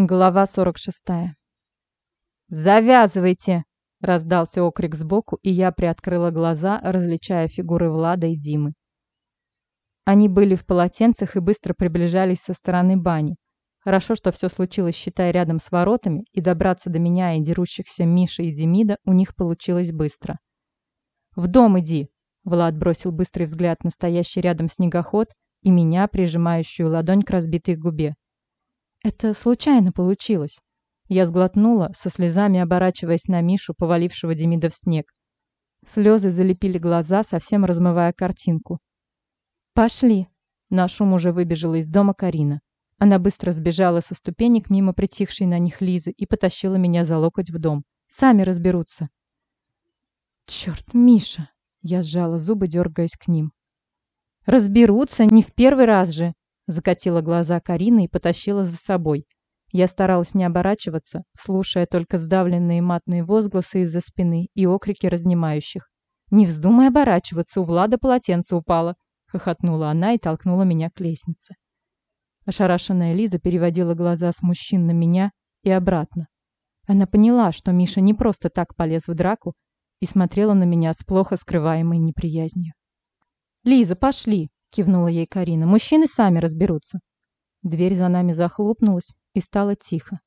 Глава 46. «Завязывайте!» – раздался окрик сбоку, и я приоткрыла глаза, различая фигуры Влада и Димы. Они были в полотенцах и быстро приближались со стороны бани. Хорошо, что все случилось, считай, рядом с воротами, и добраться до меня и дерущихся Миши и Демида у них получилось быстро. «В дом иди!» – Влад бросил быстрый взгляд на стоящий рядом снегоход и меня, прижимающую ладонь к разбитой губе. Это случайно получилось. Я сглотнула, со слезами оборачиваясь на Мишу, повалившего Демида в снег. Слезы залепили глаза, совсем размывая картинку. «Пошли!» На шум уже выбежала из дома Карина. Она быстро сбежала со ступенек мимо притихшей на них Лизы и потащила меня за локоть в дом. «Сами разберутся!» «Черт, Миша!» Я сжала зубы, дергаясь к ним. «Разберутся не в первый раз же!» Закатила глаза Карина и потащила за собой. Я старалась не оборачиваться, слушая только сдавленные матные возгласы из-за спины и окрики разнимающих. «Не вздумай оборачиваться, у Влада полотенце упало!» Хохотнула она и толкнула меня к лестнице. Ошарашенная Лиза переводила глаза с мужчин на меня и обратно. Она поняла, что Миша не просто так полез в драку и смотрела на меня с плохо скрываемой неприязнью. «Лиза, пошли!» Кивнула ей Карина. Мужчины сами разберутся. Дверь за нами захлопнулась и стало тихо.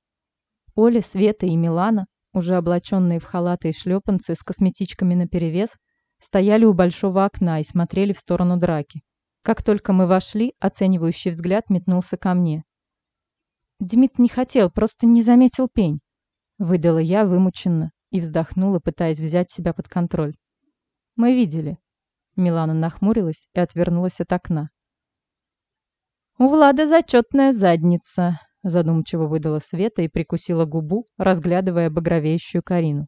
Оля, Света и Милана, уже облаченные в халаты и шлепанцы с косметичками наперевес, стояли у большого окна и смотрели в сторону драки. Как только мы вошли, оценивающий взгляд метнулся ко мне. Демид не хотел, просто не заметил пень. Выдала я вымученно и вздохнула, пытаясь взять себя под контроль. Мы видели. Милана нахмурилась и отвернулась от окна. «У Влада зачетная задница», — задумчиво выдала Света и прикусила губу, разглядывая багровеющую Карину.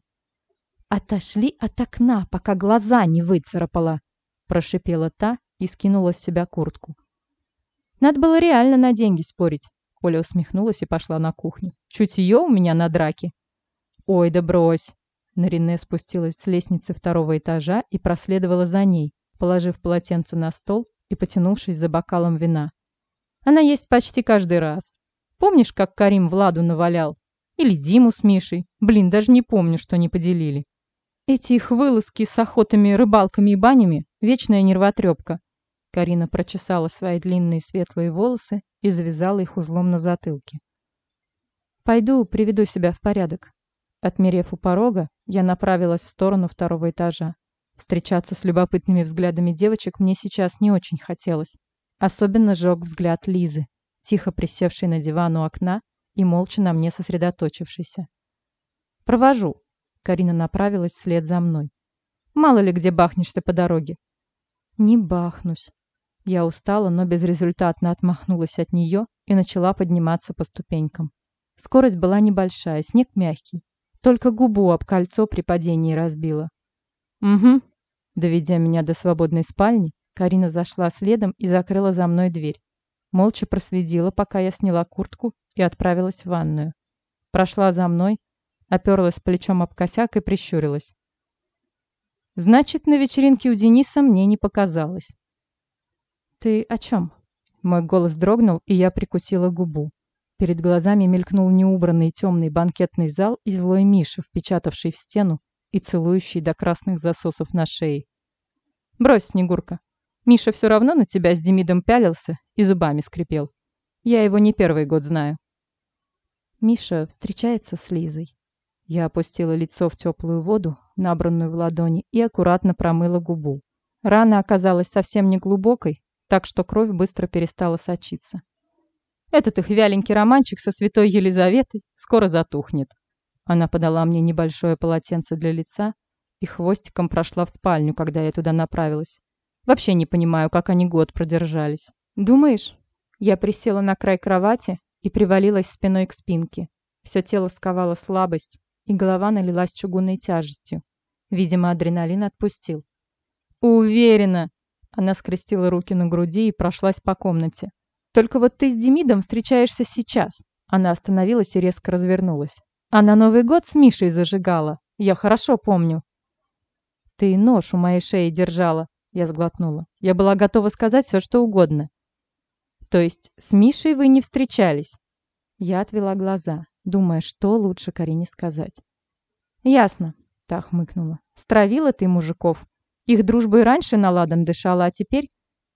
«Отошли от окна, пока глаза не выцарапала», — прошипела та и скинула с себя куртку. «Надо было реально на деньги спорить», — Оля усмехнулась и пошла на кухню. «Чутье у меня на драке». «Ой, да брось!» Нарине спустилась с лестницы второго этажа и проследовала за ней, положив полотенце на стол и потянувшись за бокалом вина. Она есть почти каждый раз. Помнишь, как Карим Владу навалял? Или Диму с Мишей? Блин, даже не помню, что они поделили. Эти их вылазки с охотами, рыбалками и банями – вечная нервотрепка. Карина прочесала свои длинные светлые волосы и завязала их узлом на затылке. «Пойду, приведу себя в порядок». Отмерев у порога, я направилась в сторону второго этажа. Встречаться с любопытными взглядами девочек мне сейчас не очень хотелось. Особенно жег взгляд Лизы, тихо присевшей на диван у окна и молча на мне сосредоточившейся. «Провожу», — Карина направилась вслед за мной. «Мало ли где бахнешься по дороге». «Не бахнусь». Я устала, но безрезультатно отмахнулась от нее и начала подниматься по ступенькам. Скорость была небольшая, снег мягкий, только губу об кольцо при падении разбила. «Угу». Доведя меня до свободной спальни, Карина зашла следом и закрыла за мной дверь. Молча проследила, пока я сняла куртку и отправилась в ванную. Прошла за мной, оперлась плечом об косяк и прищурилась. Значит, на вечеринке у Дениса мне не показалось. «Ты о чем?» Мой голос дрогнул, и я прикусила губу. Перед глазами мелькнул неубранный темный банкетный зал и злой Миша, впечатавший в стену и целующий до красных засосов на шее. «Брось, Снегурка. Миша все равно на тебя с Демидом пялился и зубами скрипел. Я его не первый год знаю». Миша встречается с Лизой. Я опустила лицо в теплую воду, набранную в ладони, и аккуратно промыла губу. Рана оказалась совсем не глубокой, так что кровь быстро перестала сочиться. Этот их вяленький романчик со святой Елизаветой скоро затухнет. Она подала мне небольшое полотенце для лица и хвостиком прошла в спальню, когда я туда направилась. Вообще не понимаю, как они год продержались. Думаешь? Я присела на край кровати и привалилась спиной к спинке. Все тело сковало слабость, и голова налилась чугунной тяжестью. Видимо, адреналин отпустил. «Уверена!» Она скрестила руки на груди и прошлась по комнате. Только вот ты с Демидом встречаешься сейчас. Она остановилась и резко развернулась. А на Новый год с Мишей зажигала. Я хорошо помню. Ты нож у моей шеи держала. Я сглотнула. Я была готова сказать все, что угодно. То есть с Мишей вы не встречались? Я отвела глаза, думая, что лучше Карине сказать. «Ясно», — та хмыкнула. «Стравила ты мужиков. Их дружба и раньше на ладан дышала, а теперь...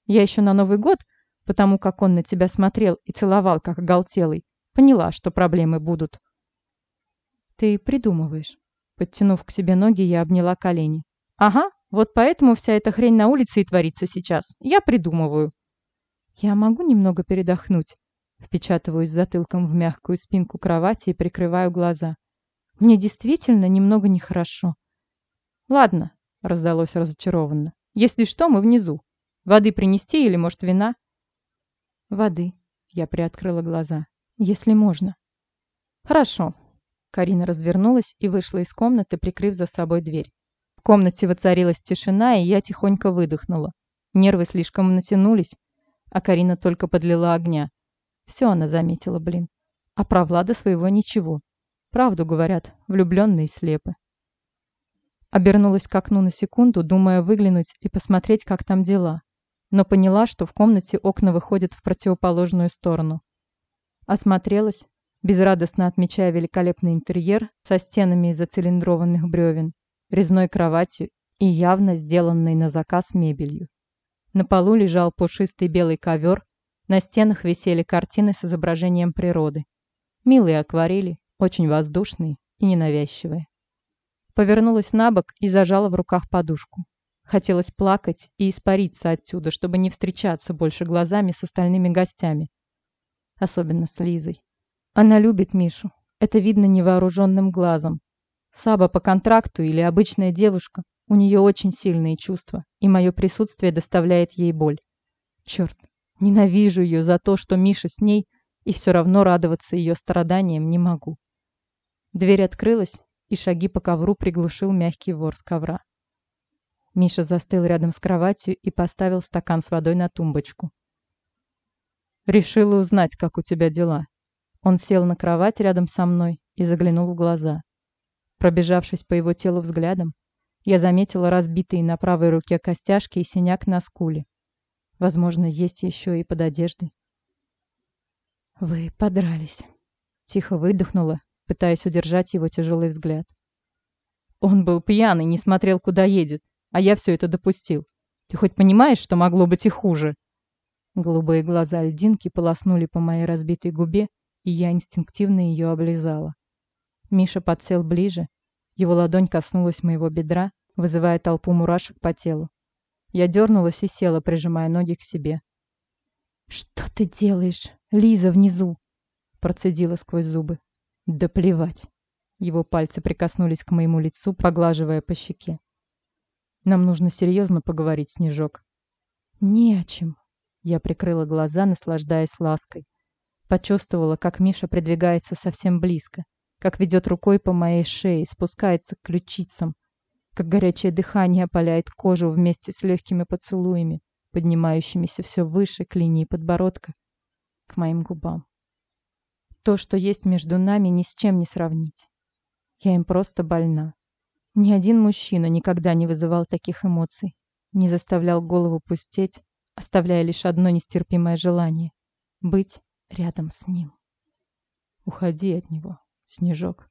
Я еще на Новый год, потому как он на тебя смотрел и целовал, как оголтелый, поняла, что проблемы будут». «Ты придумываешь». Подтянув к себе ноги, я обняла колени. «Ага, вот поэтому вся эта хрень на улице и творится сейчас. Я придумываю». «Я могу немного передохнуть?» Впечатываюсь затылком в мягкую спинку кровати и прикрываю глаза. Мне действительно немного нехорошо. «Ладно», — раздалось разочарованно. «Если что, мы внизу. Воды принести или, может, вина?» «Воды», — я приоткрыла глаза. «Если можно». «Хорошо». Карина развернулась и вышла из комнаты, прикрыв за собой дверь. В комнате воцарилась тишина, и я тихонько выдохнула. Нервы слишком натянулись, а Карина только подлила огня. Все она заметила, блин. А про Влада своего ничего. Правду говорят, влюбленные слепы. Обернулась к окну на секунду, думая выглянуть и посмотреть, как там дела. Но поняла, что в комнате окна выходят в противоположную сторону. Осмотрелась, безрадостно отмечая великолепный интерьер со стенами из оцилиндрованных бревен, резной кроватью и явно сделанной на заказ мебелью. На полу лежал пушистый белый ковер, на стенах висели картины с изображением природы. Милые акварели, очень воздушные и ненавязчивые. Повернулась на бок и зажала в руках подушку. Хотелось плакать и испариться отсюда, чтобы не встречаться больше глазами с остальными гостями. Особенно с Лизой. Она любит Мишу. Это видно невооруженным глазом. Саба по контракту или обычная девушка, у нее очень сильные чувства, и мое присутствие доставляет ей боль. Черт, ненавижу ее за то, что Миша с ней, и все равно радоваться ее страданиям не могу. Дверь открылась, и шаги по ковру приглушил мягкий вор с ковра. Миша застыл рядом с кроватью и поставил стакан с водой на тумбочку. «Решила узнать, как у тебя дела». Он сел на кровать рядом со мной и заглянул в глаза. Пробежавшись по его телу взглядом, я заметила разбитые на правой руке костяшки и синяк на скуле. Возможно, есть еще и под одеждой. «Вы подрались», — тихо выдохнула пытаясь удержать его тяжелый взгляд. Он был пьяный, не смотрел, куда едет, а я все это допустил. Ты хоть понимаешь, что могло быть и хуже? Голубые глаза льдинки полоснули по моей разбитой губе, и я инстинктивно ее облизала. Миша подсел ближе, его ладонь коснулась моего бедра, вызывая толпу мурашек по телу. Я дернулась и села, прижимая ноги к себе. «Что ты делаешь? Лиза внизу!» Процедила сквозь зубы. Да плевать. Его пальцы прикоснулись к моему лицу, поглаживая по щеке. Нам нужно серьезно поговорить, Снежок. Не о чем. Я прикрыла глаза, наслаждаясь лаской. Почувствовала, как Миша придвигается совсем близко, как ведет рукой по моей шее, спускается к ключицам, как горячее дыхание опаляет кожу вместе с легкими поцелуями, поднимающимися все выше к линии подбородка, к моим губам. То, что есть между нами, ни с чем не сравнить. Я им просто больна. Ни один мужчина никогда не вызывал таких эмоций, не заставлял голову пустеть, оставляя лишь одно нестерпимое желание — быть рядом с ним. Уходи от него, Снежок.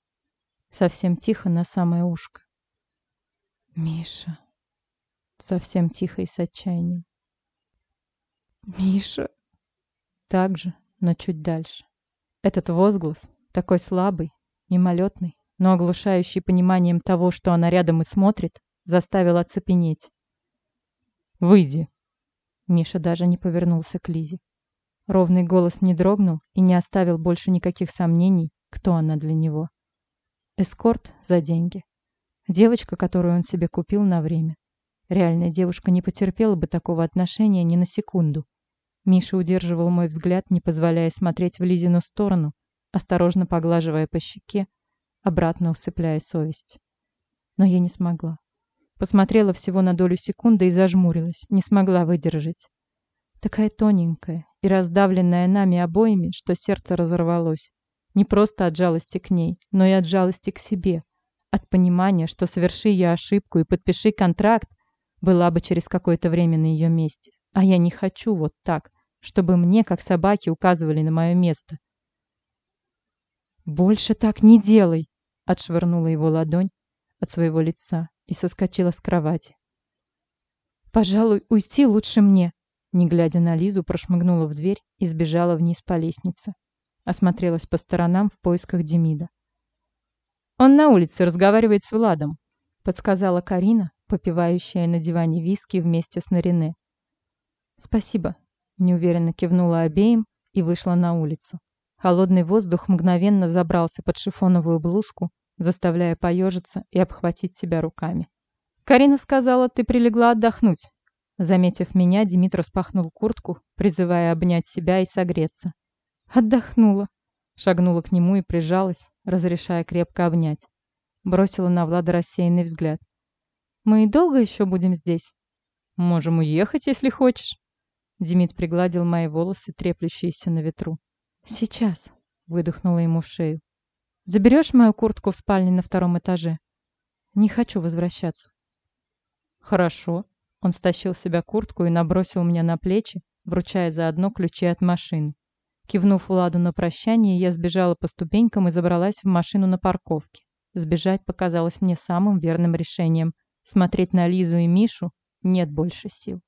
Совсем тихо на самое ушко. Миша. Совсем тихо и с отчаянием. Миша. Так же, но чуть дальше. Этот возглас, такой слабый, мимолетный, но оглушающий пониманием того, что она рядом и смотрит, заставил оцепенеть. «Выйди!» Миша даже не повернулся к Лизе. Ровный голос не дрогнул и не оставил больше никаких сомнений, кто она для него. Эскорт за деньги. Девочка, которую он себе купил на время. Реальная девушка не потерпела бы такого отношения ни на секунду. Миша удерживал мой взгляд, не позволяя смотреть в Лизину сторону, осторожно поглаживая по щеке, обратно усыпляя совесть. Но я не смогла. Посмотрела всего на долю секунды и зажмурилась, не смогла выдержать. Такая тоненькая и раздавленная нами обоими, что сердце разорвалось. Не просто от жалости к ней, но и от жалости к себе. От понимания, что соверши я ошибку и подпиши контракт, была бы через какое-то время на ее месте. А я не хочу вот так, чтобы мне, как собаке, указывали на мое место. «Больше так не делай!» Отшвырнула его ладонь от своего лица и соскочила с кровати. «Пожалуй, уйти лучше мне!» Не глядя на Лизу, прошмыгнула в дверь и сбежала вниз по лестнице. Осмотрелась по сторонам в поисках Демида. «Он на улице разговаривает с Владом», — подсказала Карина, попивающая на диване виски вместе с Нарине. «Спасибо», — неуверенно кивнула обеим и вышла на улицу. Холодный воздух мгновенно забрался под шифоновую блузку, заставляя поежиться и обхватить себя руками. «Карина сказала, ты прилегла отдохнуть». Заметив меня, Демид распахнул куртку, призывая обнять себя и согреться. «Отдохнула», — шагнула к нему и прижалась, разрешая крепко обнять. Бросила на Влада рассеянный взгляд. «Мы долго еще будем здесь?» «Можем уехать, если хочешь». Демид пригладил мои волосы, треплющиеся на ветру. «Сейчас», — выдохнула ему в шею. «Заберешь мою куртку в спальне на втором этаже?» «Не хочу возвращаться». «Хорошо». Он стащил с себя куртку и набросил мне на плечи, вручая заодно ключи от машины. Кивнув Владу на прощание, я сбежала по ступенькам и забралась в машину на парковке. Сбежать показалось мне самым верным решением. Смотреть на Лизу и Мишу нет больше сил.